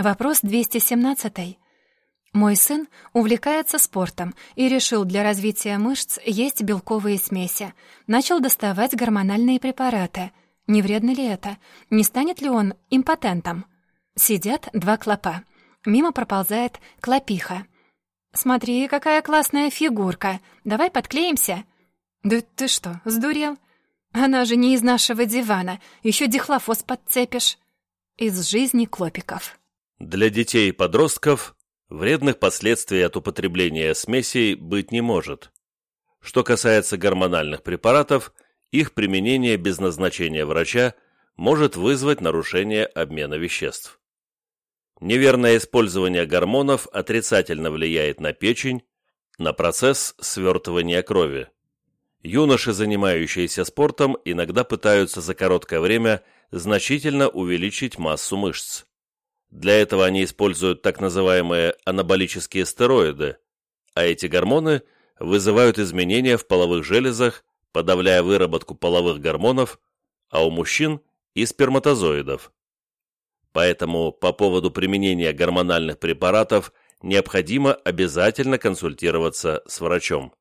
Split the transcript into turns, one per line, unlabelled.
Вопрос 217. Мой сын увлекается спортом и решил для развития мышц есть белковые смеси. Начал доставать гормональные препараты. Не вредно ли это? Не станет ли он импотентом? Сидят два клопа. Мимо проползает клопиха. «Смотри, какая классная фигурка. Давай подклеимся?» «Да ты что, сдурел? Она же не из нашего дивана. Еще дихлофос подцепишь». Из жизни клопиков.
Для детей и подростков вредных последствий от употребления смесей быть не может. Что касается гормональных препаратов, их применение без назначения врача может вызвать нарушение обмена веществ. Неверное использование гормонов отрицательно влияет на печень, на процесс свертывания крови. Юноши, занимающиеся спортом, иногда пытаются за короткое время значительно увеличить массу мышц. Для этого они используют так называемые анаболические стероиды, а эти гормоны вызывают изменения в половых железах, подавляя выработку половых гормонов, а у мужчин – и сперматозоидов. Поэтому по поводу применения гормональных препаратов необходимо обязательно консультироваться с врачом.